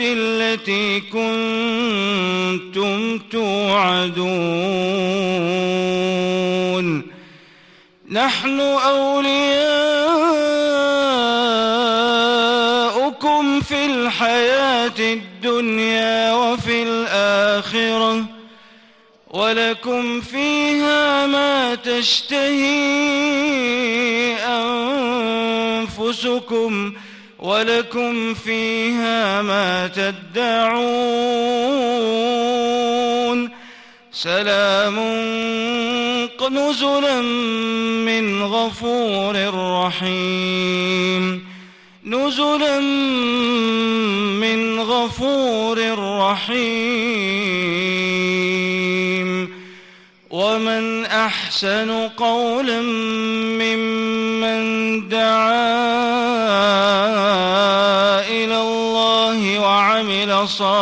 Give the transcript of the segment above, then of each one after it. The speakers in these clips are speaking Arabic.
التي كنتم توعدون. نحن أولياؤكم في الحياة الدنيا وفي الآخرة ولكم فيها ما تشتهي أنفسكم. ولكم فيها ما تدعون. سلام نزلا من غفور رحيم. نزلا من غفور رحيم. ومن أحسن قولا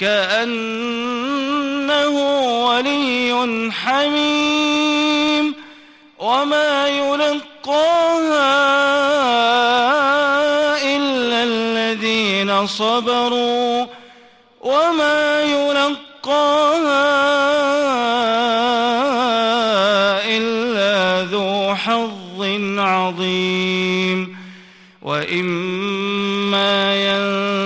كأنه ولي حميم وما يلقاها إلا الذين صبروا وما يلقاها إلا ذو حظ عظيم وإما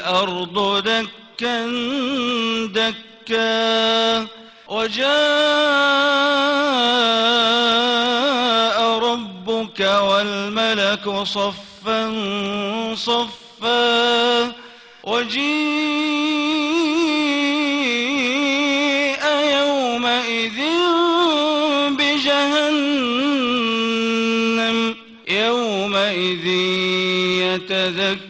الأرض دكا دكا وجاء ربك والملك صفا صفا وجيء يومئذ بجهنم يومئذ يتذكر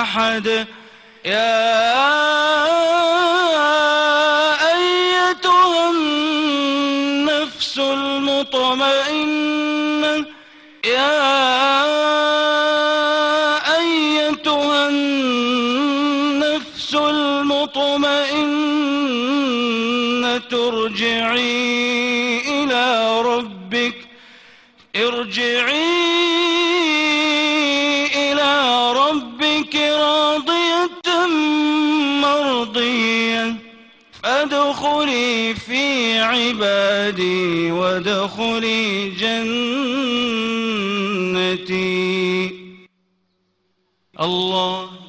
أحد. يا أيتها النفس المطمئنة. يا أيتها النفس المطمئنة. ارجعي إلى ربك. ارجعي في عبادي وادخلي جنتي. الله